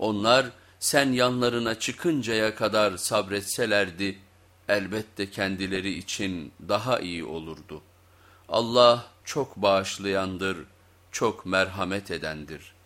Onlar sen yanlarına çıkıncaya kadar sabretselerdi elbette kendileri için daha iyi olurdu. Allah çok bağışlayandır, çok merhamet edendir.''